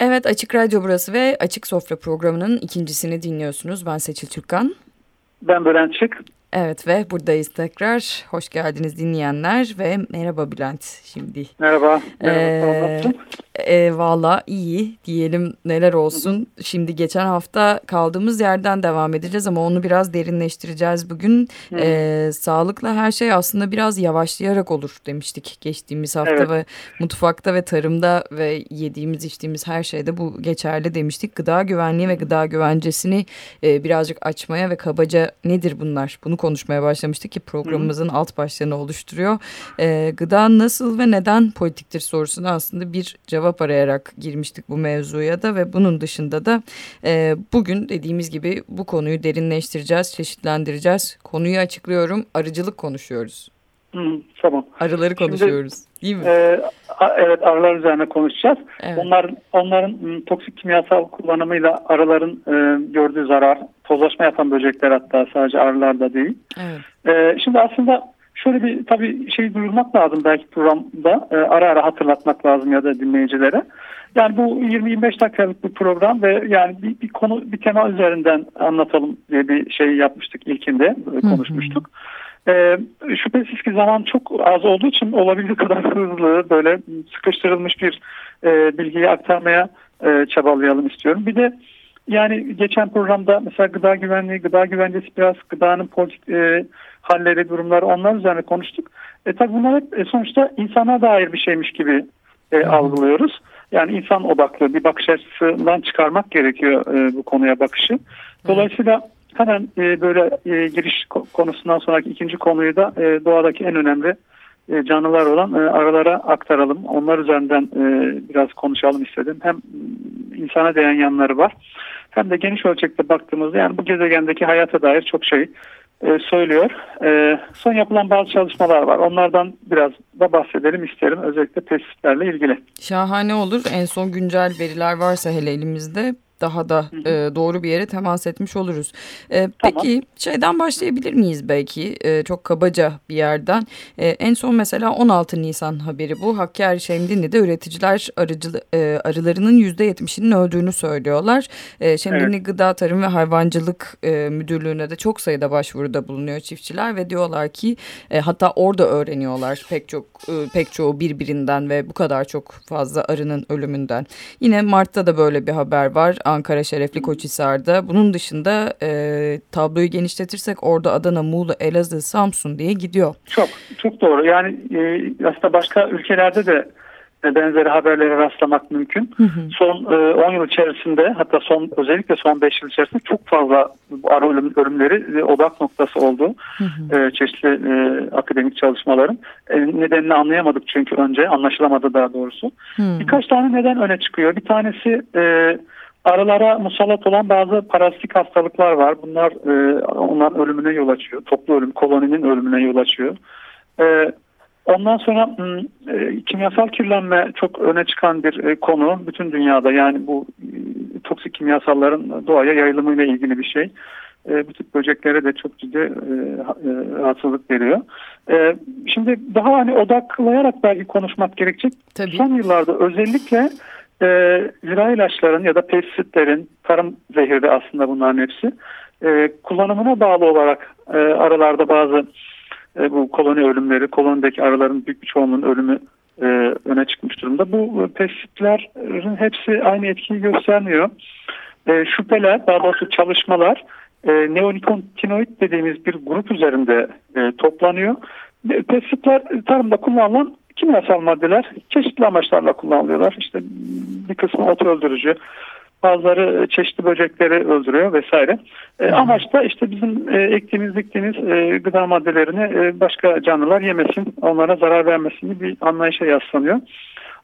Evet Açık Radyo burası ve Açık Sofra programının ikincisini dinliyorsunuz. Ben Seçil Türkan. Ben Bülent Çık. Evet ve buradayız tekrar. Hoş geldiniz dinleyenler ve merhaba Bülent şimdi. Merhaba. Merhaba. Ee, e, Valla iyi diyelim neler olsun. Şimdi geçen hafta kaldığımız yerden devam edeceğiz ama onu biraz derinleştireceğiz bugün. E, sağlıkla her şey aslında biraz yavaşlayarak olur demiştik geçtiğimiz hafta evet. ve mutfakta ve tarımda ve yediğimiz içtiğimiz her şeyde bu geçerli demiştik. Gıda güvenliği ve gıda güvencesini e, birazcık açmaya ve kabaca nedir bunlar bunu konuşmaya başlamıştık ki programımızın Hı. alt başlığını oluşturuyor. E, gıda nasıl ve neden politiktir sorusuna aslında bir cevap arayarak girmiştik bu mevzuya da ve bunun dışında da e, bugün dediğimiz gibi bu konuyu derinleştireceğiz, çeşitlendireceğiz. Konuyu açıklıyorum, arıcılık konuşuyoruz. Hı, tamam. Arıları konuşuyoruz. Şimdi, değil mi? E, evet arılar üzerine konuşacağız. Evet. Onlar onların toksik kimyasal kullanımıyla arıların e, gördüğü zarar, tozlaşma yapan böcekler hatta sadece arılar da değil. Evet. E, şimdi aslında şöyle bir tabii şey duyurmak lazım belki programda e, ara ara hatırlatmak lazım ya da dinleyicilere. Yani bu 20-25 dakikalık bir program ve yani bir, bir konu bir tema üzerinden anlatalım diye bir şey yapmıştık ilkinde konuşmuştuk. E, şüphesiz ki zaman çok az olduğu için olabildiği kadar hızlı böyle sıkıştırılmış bir e, bilgiyi aktarmaya e, çabalayalım istiyorum. Bir de yani geçen programda mesela gıda güvenliği, gıda güvencesi biraz gıdanın politik e, halleri, durumları onlar üzerine konuştuk. E tabi bunlar hep e, sonuçta insana dair bir şeymiş gibi e, algılıyoruz. Yani insan odaklı bir bakış açısından çıkarmak gerekiyor e, bu konuya bakışı. Dolayısıyla hemen e, böyle e, giriş konusundan sonraki ikinci konuyu da e, doğadaki en önemli canlılar olan e, aralara aktaralım. Onlar üzerinden e, biraz konuşalım istedim. Hem insana değen yanları var hem de geniş ölçekte baktığımızda yani bu gezegendeki hayata dair çok şey e, söylüyor. E, son yapılan bazı çalışmalar var. Onlardan biraz da bahsedelim isterim. Özellikle pestislerle ilgili. Şahane olur. En son güncel veriler varsa hele elimizde daha da e, doğru bir yere temas etmiş oluruz. E, peki tamam. şeyden başlayabilir miyiz belki e, çok kabaca bir yerden. E, en son mesela 16 Nisan haberi bu. Hakkari Şemdinli'de üreticiler arıcı, e, arılarının %70'inin öldüğünü söylüyorlar. E, Şemdinli evet. Gıda Tarım ve Hayvancılık e, Müdürlüğü'ne de çok sayıda başvuruda bulunuyor çiftçiler ve diyorlar ki e, hatta orada öğreniyorlar pek çok e, pek çoğu birbirinden ve bu kadar çok fazla arının ölümünden. Yine Mart'ta da böyle bir haber var. Ankara Şerefli Koçhisar'da. Bunun dışında e, tabloyu genişletirsek orada Adana, Muğla, Elazığ, Samsun diye gidiyor. Çok çok doğru. Yani e, aslında başka ülkelerde de benzeri haberlere rastlamak mümkün. Hı hı. Son e, yıl içerisinde hatta son özellikle son 5 yıl içerisinde çok fazla ara ölüm, ölümleri e, odak noktası oldu. Hı hı. E, çeşitli e, akademik çalışmaların. E, nedenini anlayamadık çünkü önce anlaşılamadı daha doğrusu. Hı. Birkaç tane neden öne çıkıyor. Bir tanesi e, Arılara musallat olan bazı parazitik hastalıklar var. Bunlar e, onların ölümüne yol açıyor. Toplu ölüm, koloninin ölümüne yol açıyor. E, ondan sonra e, kimyasal kirlenme çok öne çıkan bir e, konu. Bütün dünyada yani bu e, toksik kimyasalların doğaya yayılımıyla ilgili bir şey. E, bu tip böceklere de çok ciddi e, e, rahatsızlık veriyor. E, şimdi daha hani odaklayarak belki konuşmak gerekecek. Tabii. Son yıllarda özellikle e, zira ilaçların ya da pestisitlerin tarım zehirli aslında bunların hepsi e, kullanımına bağlı olarak e, aralarda bazı e, bu koloni ölümleri, kolonideki arıların büyük bir çoğunluğunun ölümü e, öne çıkmış durumda. Bu e, pestisitlerin hepsi aynı etkiyi göstermiyor. E, şüpheler, daha doğrusu çalışmalar e, neonikotinoid dediğimiz bir grup üzerinde e, toplanıyor. Pestisitler tarımda kullanılan kimyasal maddeler çeşitli amaçlarla kullanılıyorlar. İşte bir kısmı ot öldürücü, bazıları çeşitli böcekleri öldürüyor vesaire. E, amaç da işte bizim e, ektiğimiz diktiğimiz e, gıda maddelerini e, başka canlılar yemesin, onlara zarar vermesin bir anlayışa yaslanıyor.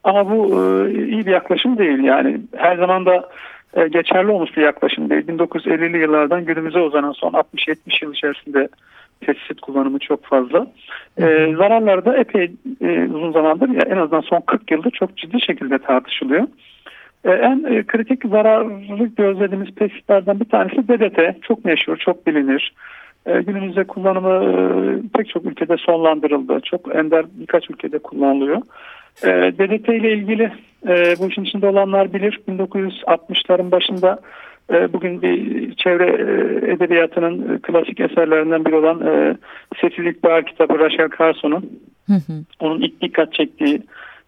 Ama bu e, iyi bir yaklaşım değil yani her zaman da e, geçerli olmuş bir yaklaşım değil. 1950'li yıllardan günümüze uzanan son 60-70 yıl içerisinde pestisit kullanımı çok fazla. E, zararları da epey e, uzun zamandır ya en azından son 40 yıldır çok ciddi şekilde tartışılıyor. E, en e, kritik zararlı gözlediğimiz pestisitlerden bir tanesi DDT. Çok meşhur, çok bilinir. E, günümüzde kullanımı e, pek çok ülkede sonlandırıldı. Çok ender birkaç ülkede kullanılıyor. E, DDT ile ilgili e, bu işin içinde olanlar bilir 1960'ların başında bugün bir çevre e, edebiyatının klasik eserlerinden biri olan e, Sessizlik Bahar kitabı Rachel Carson'un onun ilk dikkat çektiği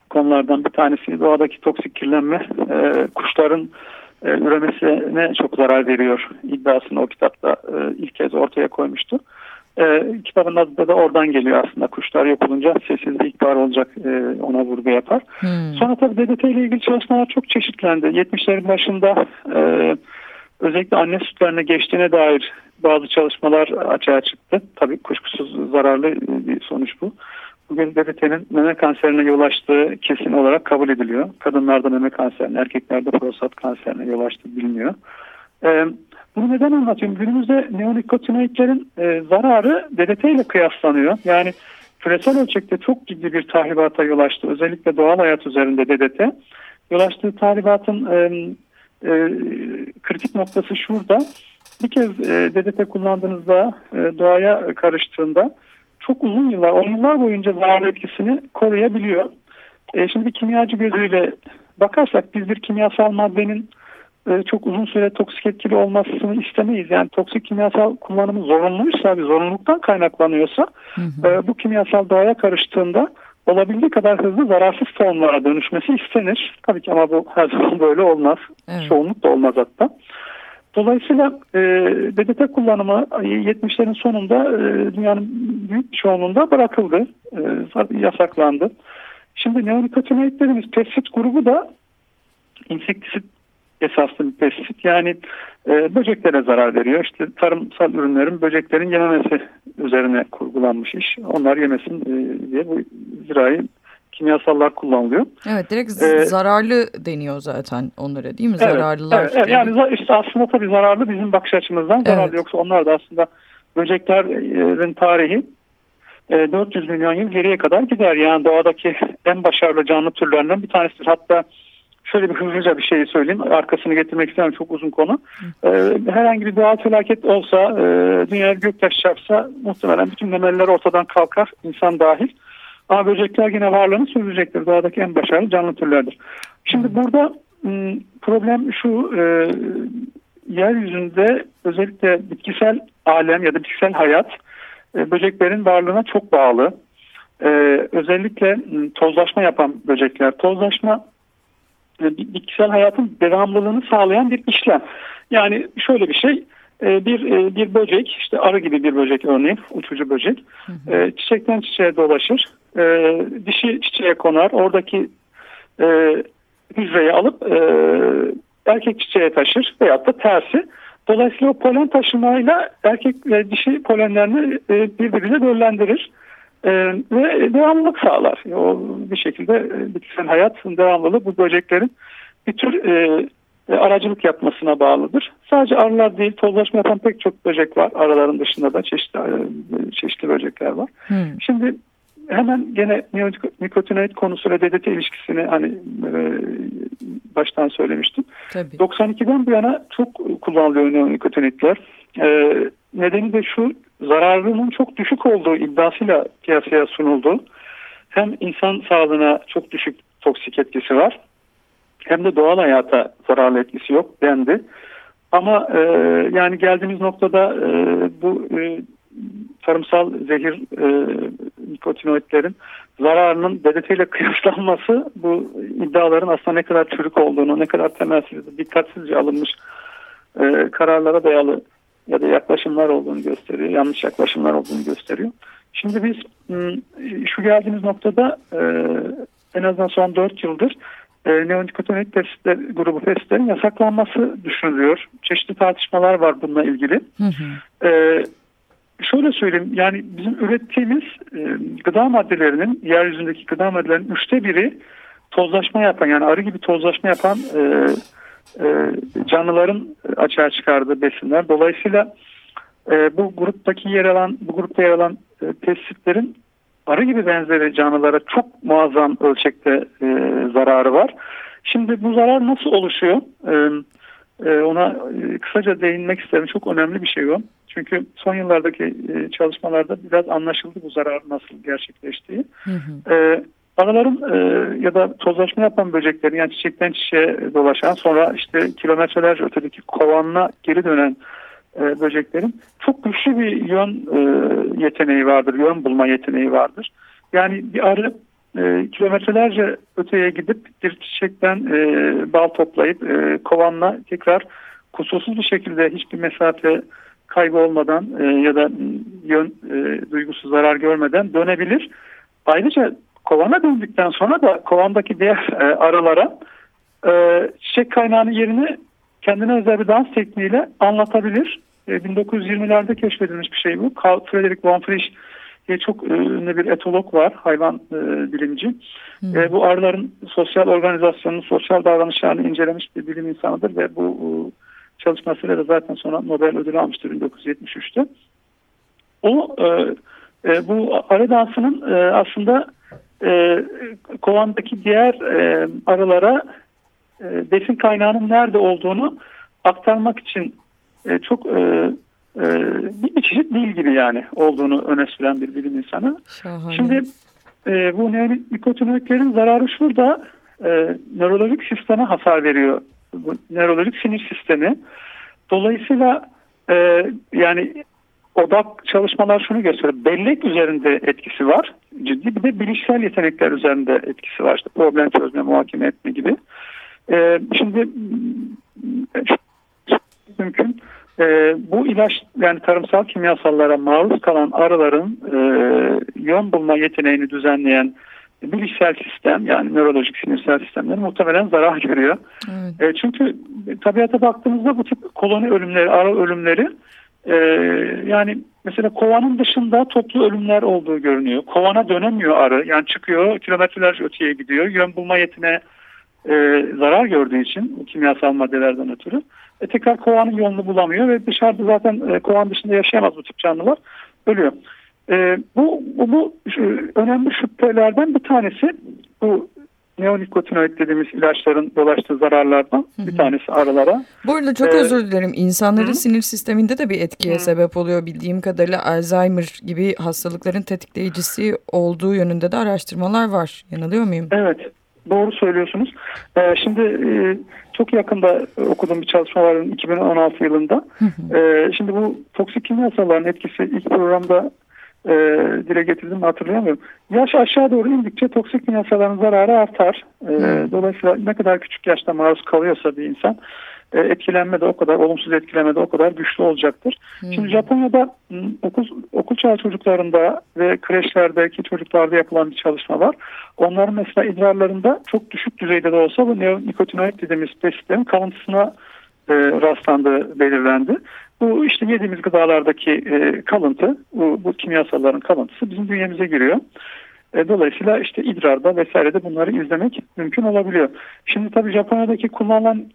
konulardan bir tanesi doğadaki toksik kirlenme e, kuşların e, üremesine çok zarar veriyor iddiasını o kitapta e, ilk kez ortaya koymuştu. E, kitabın adı da oradan geliyor aslında. Kuşlar yapılınca sessiz ihbar olacak e, ona vurgu yapar. Hmm. Sonra tabii DDT ile ilgili çalışmalar çok çeşitlendi. 70'lerin başında e, özellikle anne sütlerine geçtiğine dair bazı çalışmalar açığa çıktı. Tabii kuşkusuz zararlı bir sonuç bu. Bugün DDT'nin meme kanserine yol açtığı kesin olarak kabul ediliyor. Kadınlarda meme kanserine, erkeklerde prostat kanserine yol açtığı biliniyor. Ee, bunu neden anlatıyorum? Günümüzde neonikotinoidlerin e, zararı DDT ile kıyaslanıyor. Yani küresel ölçekte çok ciddi bir tahribata yol açtı. Özellikle doğal hayat üzerinde DDT. Yol açtığı tahribatın e, e, kritik noktası şurada. Bir kez e, DDT kullandığınızda e, doğaya karıştığında çok uzun yıllar, on yıllar boyunca zararlı etkisini koruyabiliyor. E, şimdi kimyacı gözüyle bakarsak biz bir kimyasal maddenin e, çok uzun süre toksik etkili olmasını istemeyiz. Yani toksik kimyasal kullanımı zorunluysa, bir zorunluluktan kaynaklanıyorsa hı hı. E, bu kimyasal doğaya karıştığında olabildiği kadar hızlı zararsız formlara dönüşmesi istenir. Tabii ki ama bu her zaman böyle olmaz. Evet. Çoğunluk da olmaz hatta. Dolayısıyla e, DDT kullanımı 70'lerin sonunda e, dünyanın büyük çoğunluğunda bırakıldı, e, yasaklandı. Şimdi neonikotinoid dediğimiz pestisit grubu da insektisit esaslı bir pestisit. Yani e, böceklere zarar veriyor. İşte tarımsal ürünlerin böceklerin yememesi üzerine kurgulanmış iş. Onlar yemesin e, diye bu zirai kimyasallar kullanılıyor. Evet direkt ee, zararlı deniyor zaten onlara değil mi? Evet, Zararlılar. Evet, evet, yani işte aslında tabii zararlı bizim bakış açımızdan zararlı. Evet. Yoksa onlar da aslında böceklerin tarihi 400 e, milyon yıl geriye kadar gider. Yani doğadaki en başarılı canlı türlerinden bir tanesidir. Hatta şöyle bir hızlıca bir şey söyleyeyim. Arkasını getirmek istemem çok uzun konu. Ee, herhangi bir doğal felaket olsa, e, dünyaya göktaş çarpsa muhtemelen bütün memeliler ortadan kalkar, insan dahil. Ama böcekler yine varlığını sürdürecektir. Doğadaki en başarılı canlı türlerdir. Şimdi burada problem şu, e, yeryüzünde özellikle bitkisel alem ya da bitkisel hayat e, böceklerin varlığına çok bağlı. E, özellikle tozlaşma yapan böcekler. Tozlaşma bitkisel hayatın devamlılığını sağlayan bir işlem. Yani şöyle bir şey, e, bir e, bir böcek, işte arı gibi bir böcek örneğin, uçucu böcek, hı hı. çiçekten çiçeğe dolaşır, dişi çiçeğe konar, oradaki hücreyi alıp erkek çiçeğe taşır veyahut da tersi. Dolayısıyla o polen taşımayla erkek ve dişi polenlerini birbirine döllendirir e, ve devamlılık sağlar. O bir şekilde e, bitkisel hayat devamlılığı bu böceklerin bir tür e, e, aracılık yapmasına bağlıdır. Sadece arılar değil, tozlaşma yapan pek çok böcek var. Araların dışında da çeşitli e, çeşitli böcekler var. Hmm. Şimdi hemen gene nikotinoid konusuyla DDT ilişkisini hani e, baştan söylemiştim. Tabii. 92'den bu yana çok kullanılıyor nikotinoidler. E, nedeni de şu zararının çok düşük olduğu iddiasıyla piyasaya sunuldu. Hem insan sağlığına çok düşük toksik etkisi var hem de doğal hayata zararlı etkisi yok dendi. Ama e, yani geldiğimiz noktada e, bu e, tarımsal zehir e, nikotinoidlerin zararının DDT ile kıyaslanması bu iddiaların aslında ne kadar çürük olduğunu, ne kadar temelsiz, dikkatsizce alınmış e, kararlara dayalı ya da yaklaşımlar olduğunu gösteriyor. Yanlış yaklaşımlar olduğunu gösteriyor. Şimdi biz şu geldiğimiz noktada e, en azından son 4 yıldır e, neonikotinoid pestisler, grubu pestislerin yasaklanması düşünülüyor. Çeşitli tartışmalar var bununla ilgili. Hı hı. E, şöyle söyleyeyim yani bizim ürettiğimiz gıda maddelerinin yeryüzündeki gıda maddelerinin üçte biri tozlaşma yapan yani arı gibi tozlaşma yapan e, canlıların açığa çıkardığı besinler. Dolayısıyla e, bu gruptaki yer alan, bu grupta yer alan e, pestisitlerin arı gibi benzeri canlılara çok muazzam ölçekte e, zararı var. Şimdi bu zarar nasıl oluşuyor? E, e, ona e, kısaca değinmek isterim. Çok önemli bir şey o. Çünkü son yıllardaki e, çalışmalarda biraz anlaşıldı bu zarar nasıl gerçekleştiği. Hı hı. Arıların e, ya da tozlaşma yapan böceklerin yani çiçekten çiçeğe dolaşan sonra işte kilometrelerce ötedeki kovanına geri dönen e, böceklerin çok güçlü bir yön e, yeteneği vardır, yön bulma yeteneği vardır. Yani bir arı e, kilometrelerce öteye gidip bir çiçekten e, bal toplayıp e, kovanla tekrar kusursuz bir şekilde hiçbir mesafe kaybı olmadan e, ya da yön e, duygusu zarar görmeden dönebilir. Ayrıca kovana döndükten sonra da kovandaki diğer e, arılara e, çiçek kaynağının yerini kendine özel bir dans tekniğiyle anlatabilir. E, 1920'lerde keşfedilmiş bir şey bu. Carl Frederick von Frisch diye çok e, ünlü bir etolog var, hayvan e, bilimci. Hmm. E, bu arıların sosyal organizasyonunu, sosyal davranışlarını incelemiş bir bilim insanıdır ve bu e, çalışmasıyla da zaten sonra Nobel ödülü almıştır 1973'te. O e, e, bu arı dansının e, aslında e, kovandaki diğer e, arılara e, besin kaynağının nerede olduğunu aktarmak için e, çok e, e, bir çeşit dil gibi yani olduğunu öne süren bir bilim insanı. Şahane. Şimdi e, bu nikotinoidlerin zararı şurada e, nörolojik sisteme hasar veriyor. Bu nörolojik sinir sistemi. Dolayısıyla e, yani odak çalışmalar şunu gösteriyor. Bellek üzerinde etkisi var. Ciddi bir de bilişsel yetenekler üzerinde etkisi var. İşte problem çözme, muhakeme etme gibi. Ee, şimdi mümkün. Ee, bu ilaç yani tarımsal kimyasallara maruz kalan arıların e, yön bulma yeteneğini düzenleyen bilişsel sistem yani nörolojik sinirsel sistemler muhtemelen zarar görüyor. Evet. E, çünkü tabiata baktığımızda bu tip koloni ölümleri, arı ölümleri ee, yani mesela kovanın dışında toplu ölümler olduğu görünüyor. Kovana dönemiyor arı. Yani çıkıyor kilometrelerce öteye gidiyor. Yön bulma yetine e, zarar gördüğü için kimyasal maddelerden ötürü. E, tekrar kovanın yolunu bulamıyor ve dışarıda zaten e, kovan dışında yaşayamaz bu tip canlılar. Ölüyor. E, bu, bu, bu önemli şüphelerden bir tanesi bu neonikotinoid dediğimiz ilaçların dolaştığı zararlardan Hı-hı. bir tanesi arılara. Bu arada çok ee, özür dilerim. İnsanların Hı-hı. sinir sisteminde de bir etkiye Hı-hı. sebep oluyor. Bildiğim kadarıyla Alzheimer gibi hastalıkların tetikleyicisi olduğu yönünde de araştırmalar var. Yanılıyor muyum? Evet. Doğru söylüyorsunuz. Ee, şimdi e, çok yakında okuduğum bir çalışma var 2016 yılında. Ee, şimdi bu toksik kimyasalların etkisi ilk programda e, dile getirdim hatırlayamıyorum. Yaş aşağı doğru indikçe toksik kimyasalların zararı artar. E, hmm. Dolayısıyla ne kadar küçük yaşta maruz kalıyorsa bir insan e, etkilenme de o kadar, olumsuz etkilenme de o kadar güçlü olacaktır. Hmm. Şimdi Japonya'da okul, okul çağı çocuklarında ve kreşlerdeki çocuklarda yapılan bir çalışma var. Onların mesela idrarlarında çok düşük düzeyde de olsa bu neonikotinoid dediğimiz pesitlerin kalıntısına e, rastlandığı belirlendi. Bu işte yediğimiz gıdalardaki e, kalıntı, bu, bu kimyasalların kalıntısı bizim bünyemize giriyor. E, dolayısıyla işte idrarda vesairede bunları izlemek mümkün olabiliyor. Şimdi tabii Japonya'daki kullanılan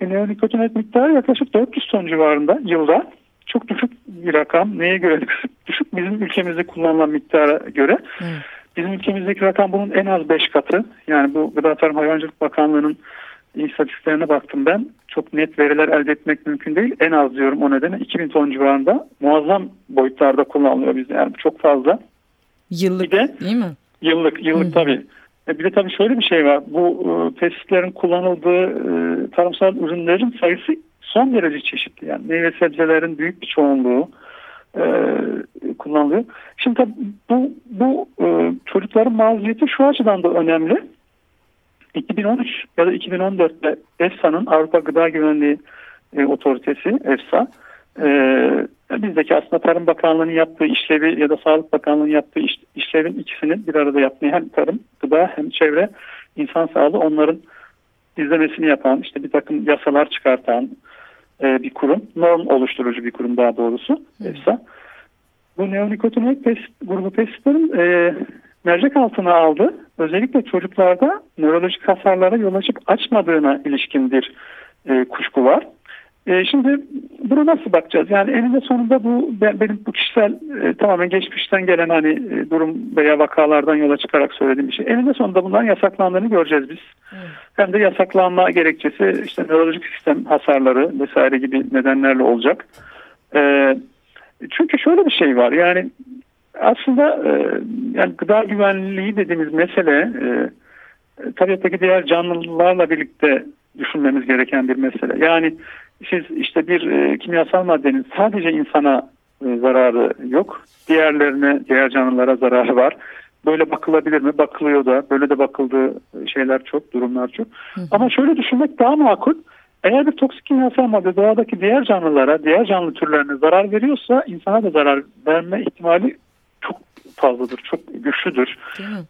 neonikotinoid miktarı yaklaşık 400 ton civarında yılda. Çok düşük bir rakam. Neye göre düşük? Bizim ülkemizde kullanılan miktara göre. Hmm. Bizim ülkemizdeki rakam bunun en az 5 katı. Yani bu Gıda Tarım Hayvancılık Bakanlığı'nın istatistiklerine baktım ben. Çok net veriler elde etmek mümkün değil. En az diyorum o nedenle 2000 ton civarında muazzam boyutlarda kullanılıyor bizde. Yani çok fazla. Yıllık bir de, değil mi? Yıllık, yıllık Hı. tabii. E bir de tabii şöyle bir şey var. Bu e, pestislerin kullanıldığı e, tarımsal ürünlerin sayısı son derece çeşitli. Yani meyve sebzelerin büyük bir çoğunluğu e, kullanılıyor. Şimdi tabii bu, bu e, çocukların maziyeti şu açıdan da önemli. 2013 ya da 2014'te EFSA'nın Avrupa Gıda Güvenliği e, Otoritesi EFSA e, bizdeki aslında Tarım Bakanlığı'nın yaptığı işlevi ya da Sağlık Bakanlığı'nın yaptığı iş, işlevin ikisini bir arada yapmayı hem tarım, gıda hem çevre, insan sağlığı onların izlemesini yapan işte bir takım yasalar çıkartan e, bir kurum, norm oluşturucu bir kurum daha doğrusu. EFSA. Bu neonikotinoid pes, grubu pestislerin e, mercek altına aldı. Özellikle çocuklarda nörolojik hasarlara yol açıp açmadığına ilişkin bir e, kuşku var. E, şimdi buna nasıl bakacağız? Yani eninde sonunda bu benim bu kişisel e, tamamen geçmişten gelen hani e, durum veya vakalardan yola çıkarak söylediğim bir şey. Eninde sonunda bunların yasaklandığını göreceğiz biz. Evet. Hem de yasaklanma gerekçesi işte nörolojik sistem hasarları vesaire gibi nedenlerle olacak. E, çünkü şöyle bir şey var yani aslında e, yani gıda güvenliği dediğimiz mesele e, tabiattaki diğer canlılarla birlikte düşünmemiz gereken bir mesele. Yani siz işte bir e, kimyasal maddenin sadece insana e, zararı yok. Diğerlerine, diğer canlılara zararı var. Böyle bakılabilir mi? Bakılıyor da. Böyle de bakıldığı şeyler çok, durumlar çok. Hı hı. Ama şöyle düşünmek daha makul. Eğer bir toksik kimyasal madde doğadaki diğer canlılara, diğer canlı türlerine zarar veriyorsa insana da zarar verme ihtimali fazladır, çok güçlüdür.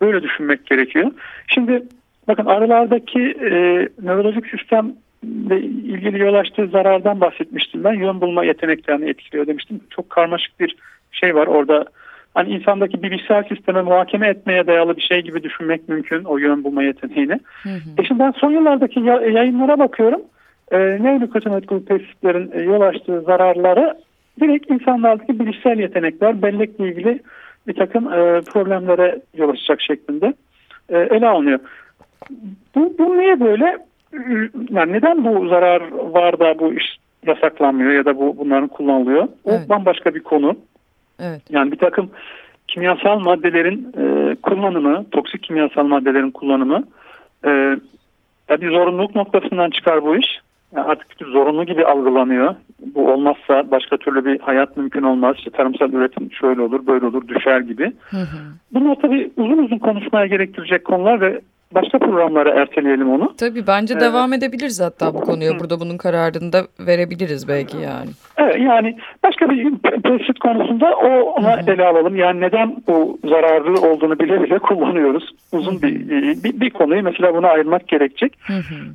Böyle düşünmek gerekiyor. Şimdi bakın arılardaki e, nörolojik sistemle ilgili yol açtığı zarardan bahsetmiştim ben. Yön bulma yeteneklerini etkiliyor demiştim. Çok karmaşık bir şey var orada. Hani insandaki bilişsel sisteme muhakeme etmeye dayalı bir şey gibi düşünmek mümkün o yön bulma yeteneğini. Hı hı. E şimdi ben son yıllardaki yayınlara bakıyorum. E, Neonikotinoid grup pestisitlerin e, yol açtığı zararları direkt insanlardaki bilişsel yetenekler, bellekle ilgili bir takım e, problemlere yol açacak şeklinde e, ele alınıyor. Bu, bu niye böyle? Yani neden bu zarar var da bu iş yasaklanmıyor ya da bu bunların kullanılıyor? O evet. bambaşka bir konu. Evet. Yani bir takım kimyasal maddelerin e, kullanımı, toksik kimyasal maddelerin kullanımı e, bir zorunluluk noktasından çıkar bu iş. Artık bir zorunlu gibi algılanıyor. Bu olmazsa başka türlü bir hayat mümkün olmaz. İşte tarımsal üretim şöyle olur, böyle olur, düşer gibi. Hı hı. Bunlar tabii uzun uzun konuşmaya gerektirecek konular ve başka programlara erteleyelim onu. Tabii bence ee, devam edebiliriz hatta bu konuya. Burada bunun kararını da verebiliriz belki yani. Evet yani başka bir pestisit konusunda o ona ele alalım. Yani neden bu zararlı olduğunu bile bile kullanıyoruz. Uzun bir, bir, bir konuyu mesela buna ayırmak gerekecek.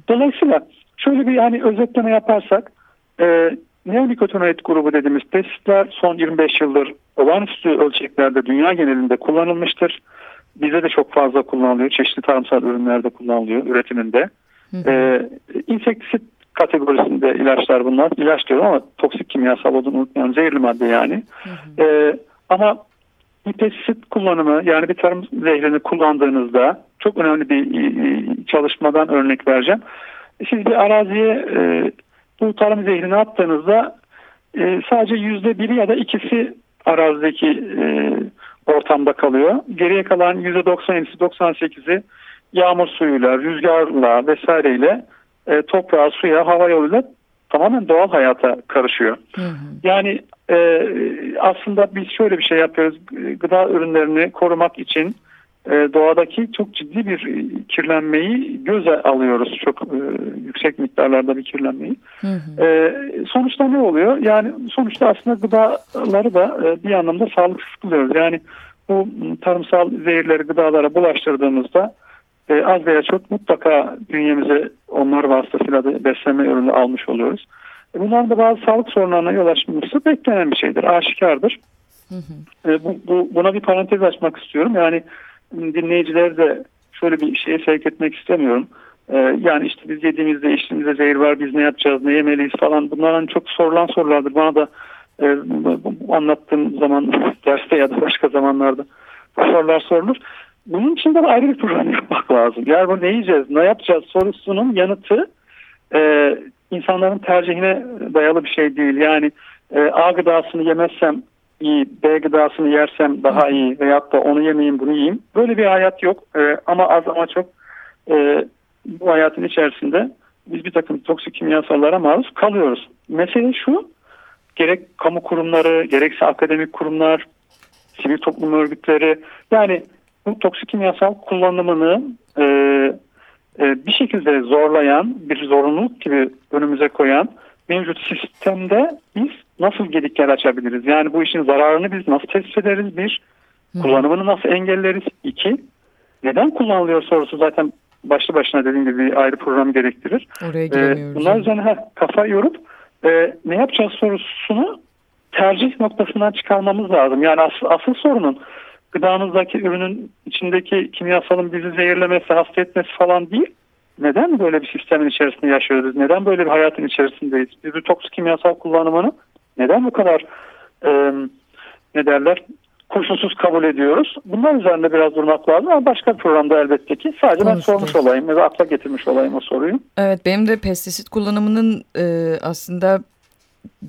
Dolayısıyla şöyle bir hani özetleme yaparsak e, neonikotinoid grubu dediğimiz pestisitler son 25 yıldır olağanüstü ölçeklerde dünya genelinde kullanılmıştır. Bize de çok fazla kullanılıyor. Çeşitli tarımsal ürünlerde kullanılıyor üretiminde. Hı hı. Ee, insektisit kategorisinde ilaçlar bunlar. İlaç diyorum ama toksik kimyasal olduğunu unutmayalım. Zehirli madde yani. Hı hı. Ee, ama bir pestisit kullanımı yani bir tarım zehrini kullandığınızda çok önemli bir çalışmadan örnek vereceğim. Siz bir araziye e, bu tarım zehrini attığınızda e, sadece yüzde biri ya da ikisi arazideki e, ortamda kalıyor. Geriye kalan %97'si 98'i yağmur suyuyla, rüzgarla vesaireyle e, toprağa, suya, hava yoluyla tamamen doğal hayata karışıyor. Hı hı. Yani e, aslında biz şöyle bir şey yapıyoruz. Gıda ürünlerini korumak için doğadaki çok ciddi bir kirlenmeyi göze alıyoruz. Çok e, yüksek miktarlarda bir kirlenmeyi. Hı hı. E, sonuçta ne oluyor? Yani sonuçta aslında gıdaları da e, bir anlamda sağlıksız kılıyoruz. Yani bu tarımsal zehirleri gıdalara bulaştırdığımızda e, az veya çok mutlaka bünyemize onlar vasıtasıyla da beslenme ürünü almış oluyoruz. E, bunların da bazı sağlık sorunlarına yol açması beklenen bir şeydir, aşikardır. Hı hı. E, bu, bu, buna bir parantez açmak istiyorum. Yani dinleyicileri de şöyle bir şeye sevk etmek istemiyorum. Ee, yani işte biz yediğimizde içtiğimizde zehir var biz ne yapacağız ne yemeliyiz falan bunların çok sorulan sorulardır. Bana da e, anlattığım zaman derste ya da başka zamanlarda bu sorular sorulur. Bunun için de ayrı bir program yapmak lazım. Yani bu ne yiyeceğiz ne yapacağız sorusunun yanıtı e, insanların tercihine dayalı bir şey değil. Yani e, A gıdasını yemezsem iyi, B gıdasını yersem daha iyi veyahut da onu yemeyeyim bunu yiyeyim. Böyle bir hayat yok ee, ama az ama çok e, bu hayatın içerisinde biz bir takım toksik kimyasallara maruz kalıyoruz. Mesele şu, gerek kamu kurumları, gerekse akademik kurumlar, sivil toplum örgütleri yani bu toksik kimyasal kullanımını e, e, bir şekilde zorlayan, bir zorunluluk gibi önümüze koyan mevcut sistemde biz nasıl gedikler açabiliriz? Yani bu işin zararını biz nasıl tespit ederiz? Bir, kullanımını nasıl engelleriz? İki, neden kullanılıyor sorusu zaten başlı başına dediğim gibi bir ayrı program gerektirir. Oraya ee, bunlar üzerine ha, kafa yorup e, ne yapacağız sorusunu tercih noktasından çıkarmamız lazım. Yani asıl, asıl sorunun gıdanızdaki ürünün içindeki kimyasalın bizi zehirlemesi, hasta etmesi falan değil neden böyle bir sistemin içerisinde yaşıyoruz? Neden böyle bir hayatın içerisindeyiz? Biz bu toksik kimyasal kullanımını neden bu kadar e, ne derler koşulsuz kabul ediyoruz? Bunlar üzerinde biraz durmak lazım ama başka bir programda elbette ki. Sadece ben sormuş olayım ve akla getirmiş olayım o soruyu. Evet benim de pestisit kullanımının e, aslında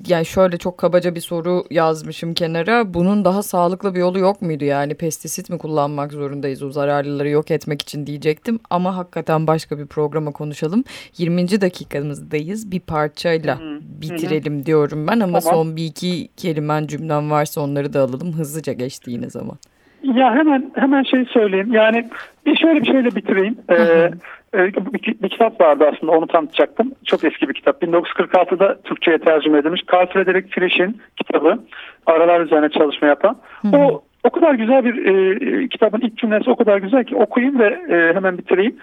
yani şöyle çok kabaca bir soru yazmışım kenara. Bunun daha sağlıklı bir yolu yok muydu yani? Pestisit mi kullanmak zorundayız o zararlıları yok etmek için diyecektim. Ama hakikaten başka bir programa konuşalım. 20. dakikamızdayız. Bir parçayla bitirelim diyorum ben ama tamam. son bir iki kelimen cümlem varsa onları da alalım. Hızlıca geçtiğiniz zaman. Ya hemen hemen şey söyleyeyim. Yani bir şöyle bir şeyle bitireyim. Ee, bir, bir kitap vardı aslında onu tanıtacaktım. Çok eski bir kitap. 1946'da Türkçe'ye tercüme edilmiş. Carl Friedrich Frisch'in kitabı. Aralar üzerine çalışma yapan. Hı. O o kadar güzel bir e, kitabın ilk cümlesi o kadar güzel ki okuyayım ve e, hemen bitireyim.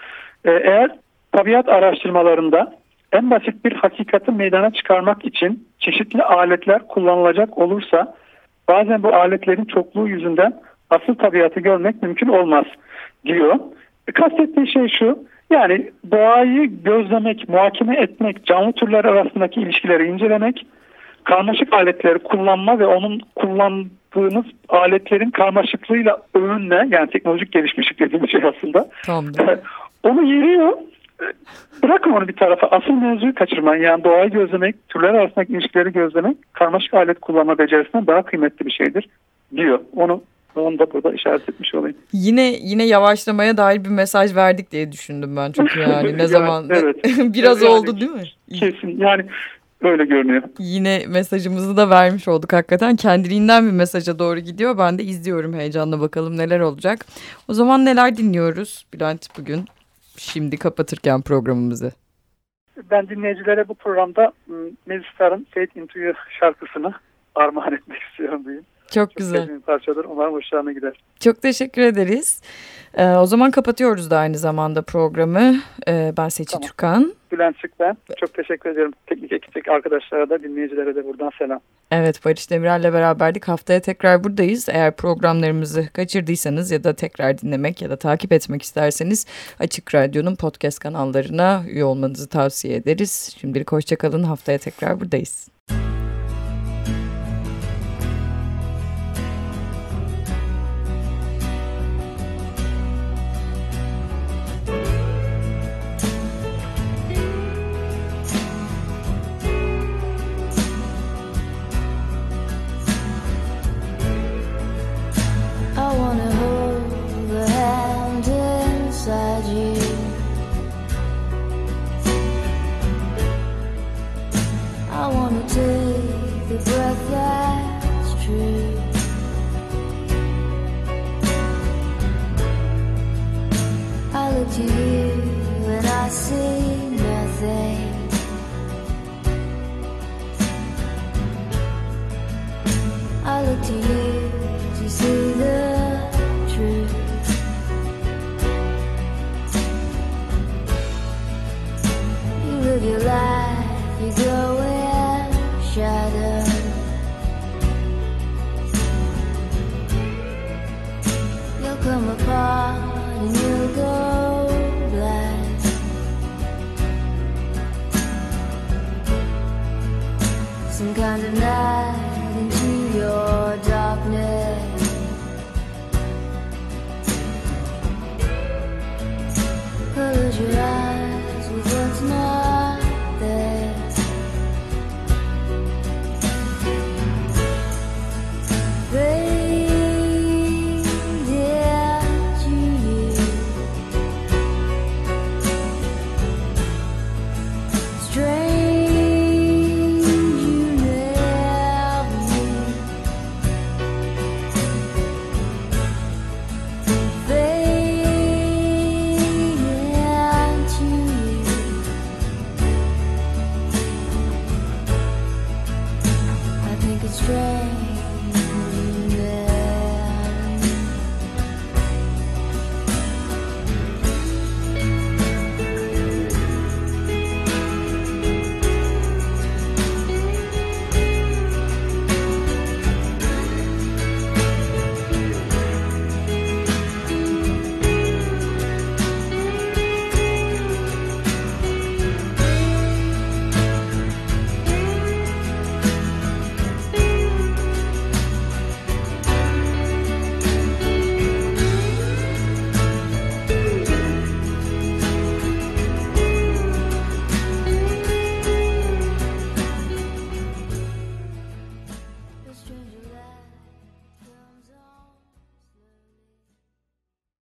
E, eğer tabiat araştırmalarında en basit bir hakikati meydana çıkarmak için çeşitli aletler kullanılacak olursa bazen bu aletlerin çokluğu yüzünden asıl tabiatı görmek mümkün olmaz diyor. Kastettiği şey şu, yani doğayı gözlemek, muhakeme etmek, canlı türler arasındaki ilişkileri incelemek, karmaşık aletleri kullanma ve onun kullandığımız aletlerin karmaşıklığıyla övünme, yani teknolojik gelişmişlik dediğim şey aslında. Tamam. onu yeriyor. Bırakın onu bir tarafa. Asıl mevzuyu kaçırmayın. Yani doğayı gözlemek, türler arasındaki ilişkileri gözlemek karmaşık alet kullanma becerisinden daha kıymetli bir şeydir diyor. Onu onu da burada işaret etmiş olayım. Yine yine yavaşlamaya dair bir mesaj verdik diye düşündüm ben çünkü yani ne zaman evet. biraz yani, oldu değil mi? Kesin yani öyle görünüyor. Yine mesajımızı da vermiş olduk hakikaten. Kendiliğinden bir mesaja doğru gidiyor. Ben de izliyorum heyecanla bakalım neler olacak. O zaman neler dinliyoruz Bülent bugün? Şimdi kapatırken programımızı. Ben dinleyicilere bu programda Melistar'ın Fade Into You şarkısını armağan etmek istiyorum diyeyim. Çok, Çok güzel. parçadır. Umarım hoşlarına gider. Çok teşekkür ederiz. Ee, o zaman kapatıyoruz da aynı zamanda programı. Ee, ben Seçil tamam. Türkan. Bülent Çık ben. Çok teşekkür ediyorum. Teknik ekip arkadaşlara da dinleyicilere de buradan selam. Evet Barış Demirel'le beraberdik. Haftaya tekrar buradayız. Eğer programlarımızı kaçırdıysanız ya da tekrar dinlemek ya da takip etmek isterseniz Açık Radyo'nun podcast kanallarına üye olmanızı tavsiye ederiz. Şimdilik hoşçakalın. Haftaya tekrar buradayız.